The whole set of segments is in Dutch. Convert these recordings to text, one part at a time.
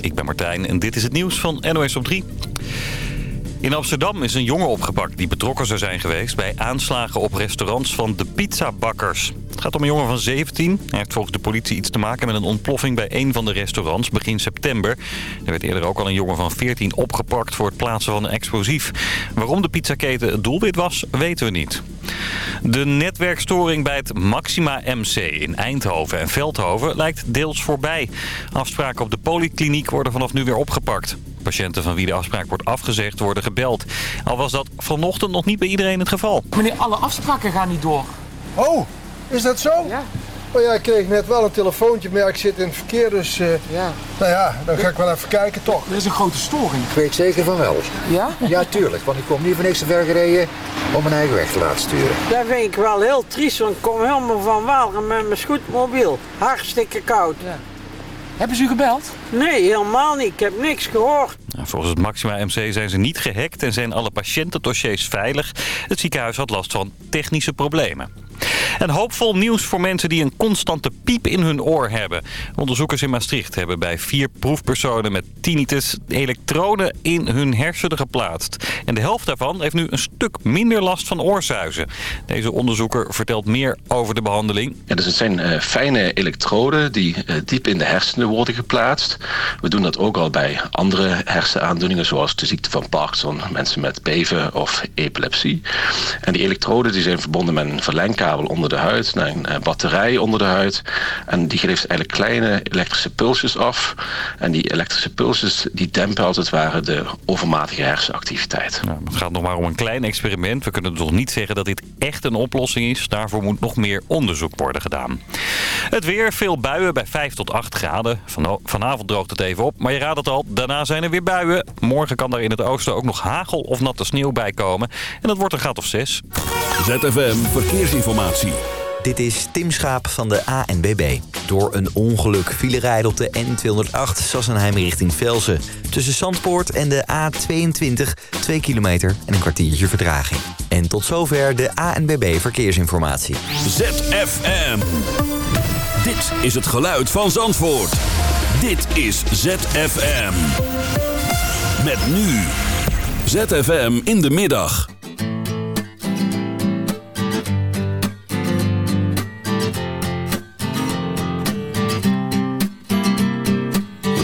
Ik ben Martijn en dit is het nieuws van NOS op 3. In Amsterdam is een jongen opgepakt die betrokken zou zijn geweest... bij aanslagen op restaurants van de pizzabakkers. Het gaat om een jongen van 17. Hij heeft volgens de politie iets te maken met een ontploffing bij een van de restaurants begin september. Er werd eerder ook al een jongen van 14 opgepakt voor het plaatsen van een explosief. Waarom de pizzaketen het doelwit was, weten we niet. De netwerkstoring bij het Maxima MC in Eindhoven en Veldhoven lijkt deels voorbij. Afspraken op de polykliniek worden vanaf nu weer opgepakt. Patiënten van wie de afspraak wordt afgezegd worden gebeld. Al was dat vanochtend nog niet bij iedereen het geval. Meneer, alle afspraken gaan niet door. Oh, is dat zo? Ja. Oh ja, ik kreeg net wel een telefoontje, maar ik zit in het verkeer, dus eh, Ja. nou ja, dan ga ik wel even kijken toch. Er is een grote storing. Ik weet zeker van wel. Ja? Ja, tuurlijk, want ik kom niet voor niks te ver gereden om mijn eigen weg te laten sturen. Dat vind ik wel heel triest, want ik kom helemaal van Walgen met mijn scootmobiel. Hartstikke koud. Hebben ze u gebeld? Nee, helemaal niet. Ik heb niks gehoord. Nou, Volgens het Maxima MC zijn ze niet gehackt en zijn alle patiëntendossiers veilig. Het ziekenhuis had last van technische problemen. En hoopvol nieuws voor mensen die een constante piep in hun oor hebben. Onderzoekers in Maastricht hebben bij vier proefpersonen met tinnitus elektroden in hun hersenen geplaatst. En de helft daarvan heeft nu een stuk minder last van oorzuizen. Deze onderzoeker vertelt meer over de behandeling. Dus het zijn eh, fijne elektroden die eh, diep in de hersenen worden geplaatst. We doen dat ook al bij andere hersenaandoeningen zoals de ziekte van Parkinson, mensen met beven of epilepsie. En die elektroden die zijn verbonden met een verlengkabel onder de huid, naar een eh, batterij onder de huid. En die geeft eigenlijk kleine elektrische pulsjes af. En die elektrische pulsjes die dempen als het ware de overmatige hersenactiviteit. Nou, het gaat nog maar om een klein experiment. We kunnen toch niet zeggen dat dit echt een oplossing is. Daarvoor moet nog meer onderzoek worden gedaan. Het weer, veel buien bij 5 tot 8 graden. Van- vanavond droogt het even op, maar je raadt het al. Daarna zijn er weer buien. Morgen kan daar in het oosten ook nog hagel of natte sneeuw bij komen. En dat wordt een graad of 6. ZFM Verkeersinformatie. Dit is Tim Schaap van de ANBB. Door een ongeluk vielen rijden op de N208 Sassenheim richting Velsen. Tussen Zandpoort en de A22 2 kilometer en een kwartiertje vertraging. En tot zover de ANBB Verkeersinformatie. ZFM. Dit is het geluid van Zandvoort. Dit is ZFM. Met nu. ZFM in de middag.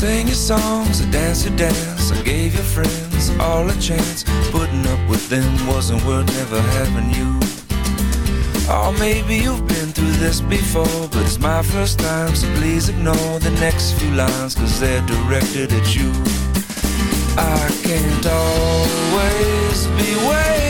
I sang your songs, I dance your dance, I gave your friends all a chance. Putting up with them wasn't worth never having you. Or maybe you've been through this before, but it's my first time, so please ignore the next few lines, cause they're directed at you. I can't always be waiting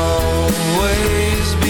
always be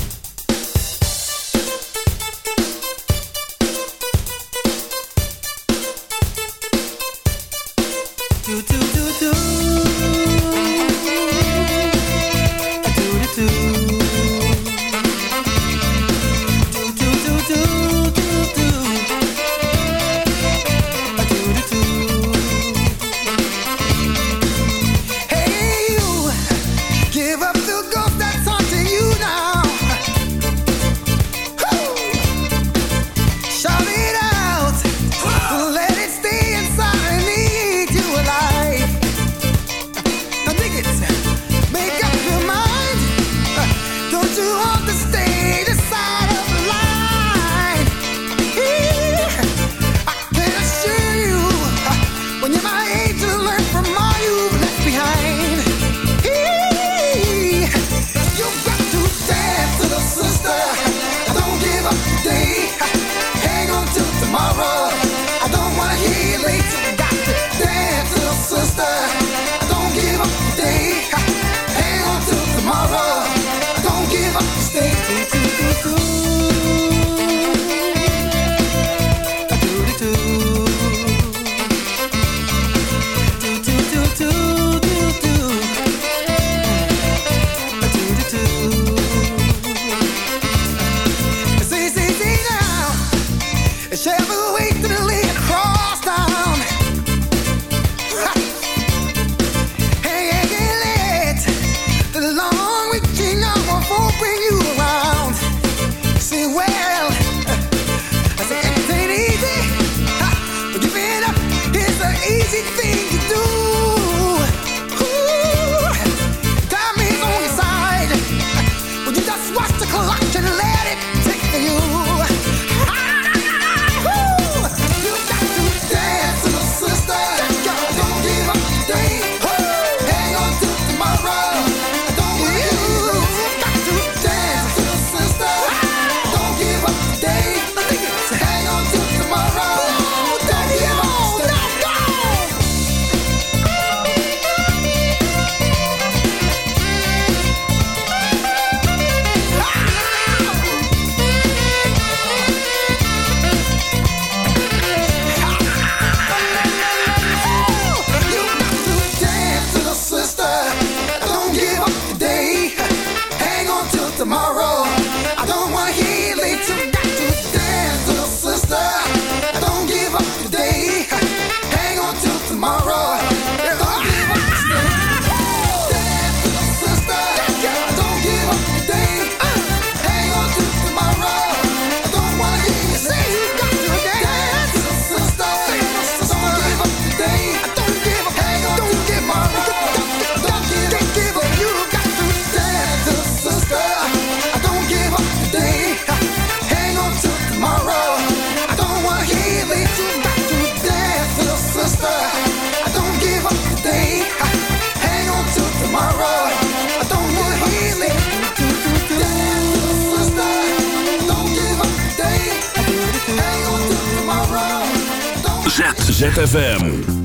ZFM.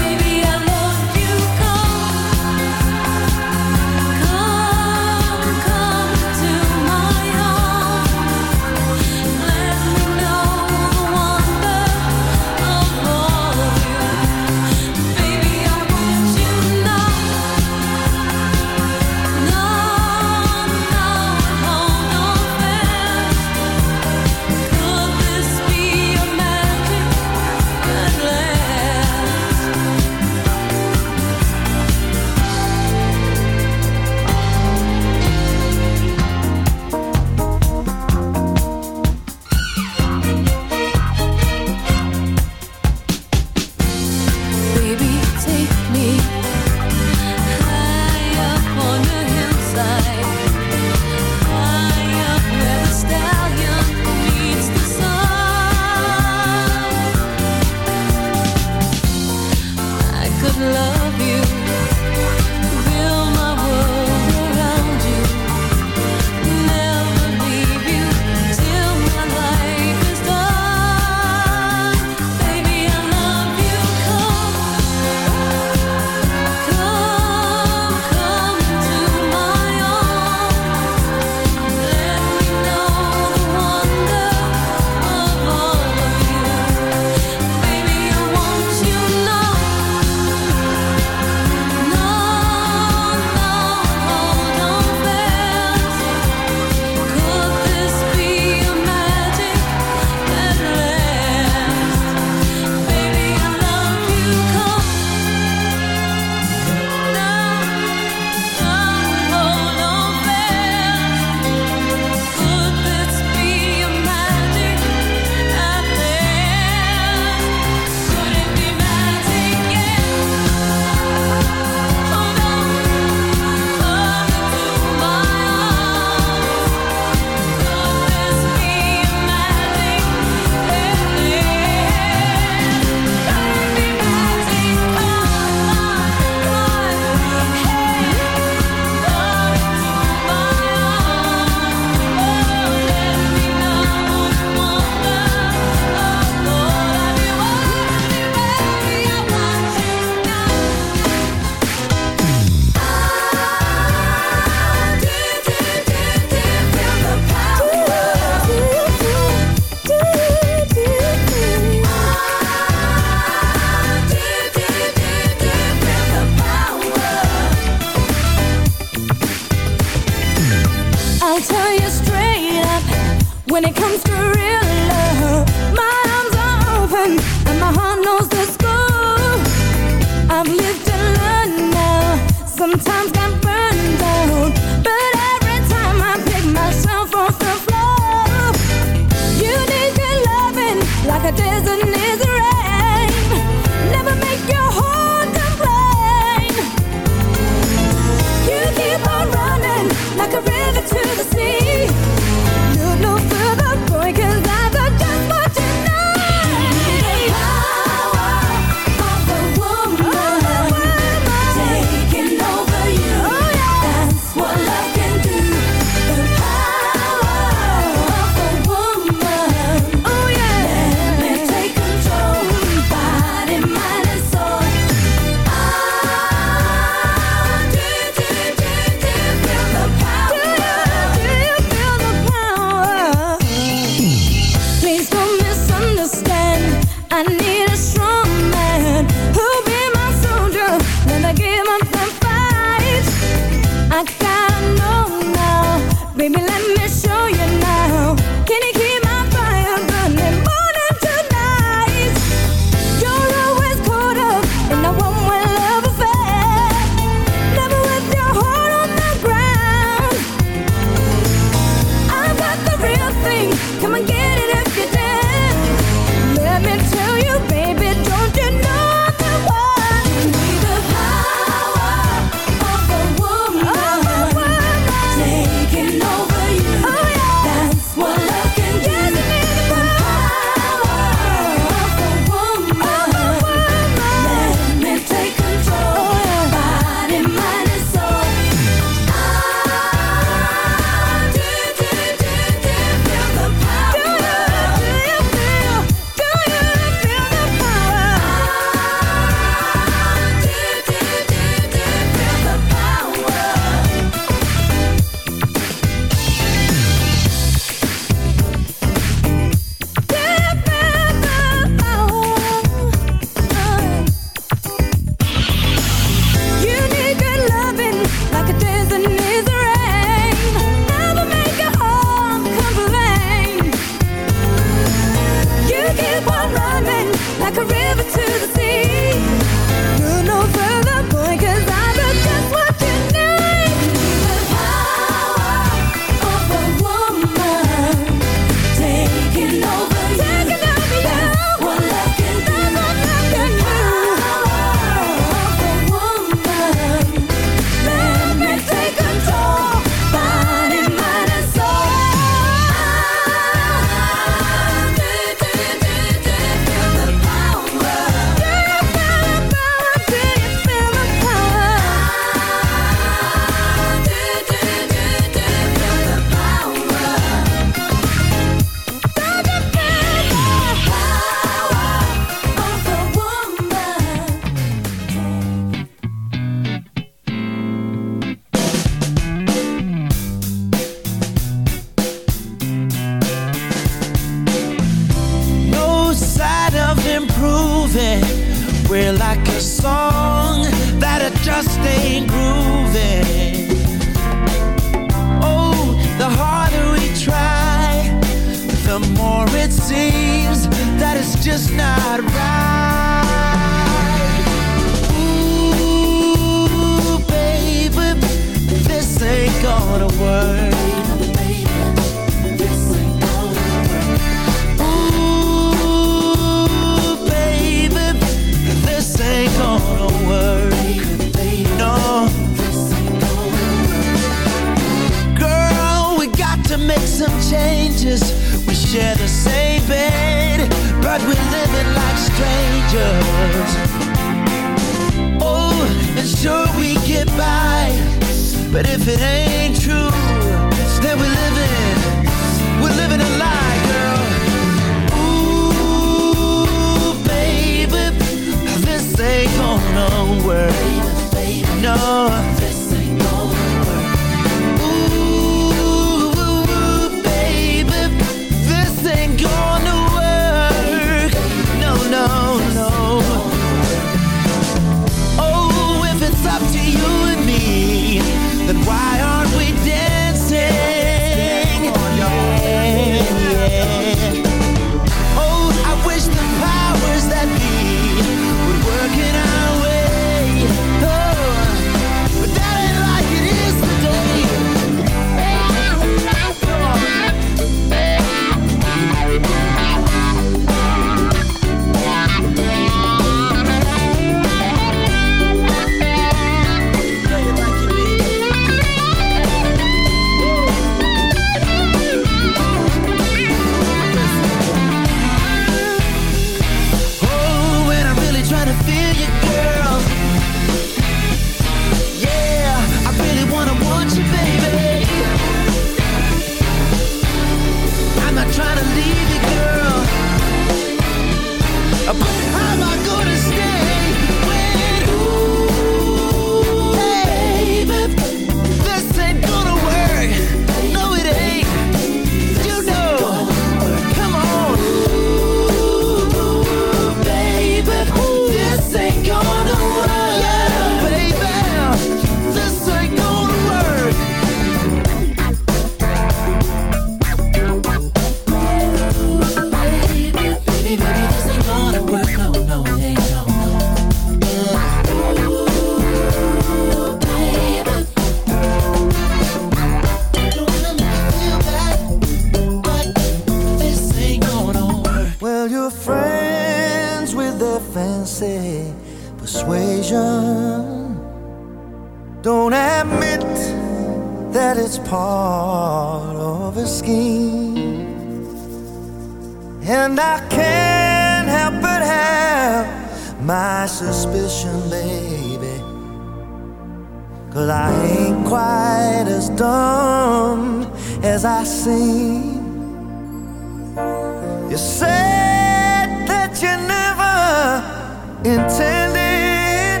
intended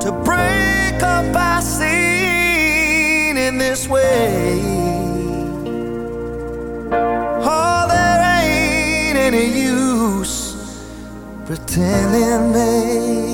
to break up our scene in this way. Oh, there ain't any use pretending, babe.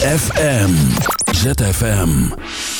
ZFM. ZFM.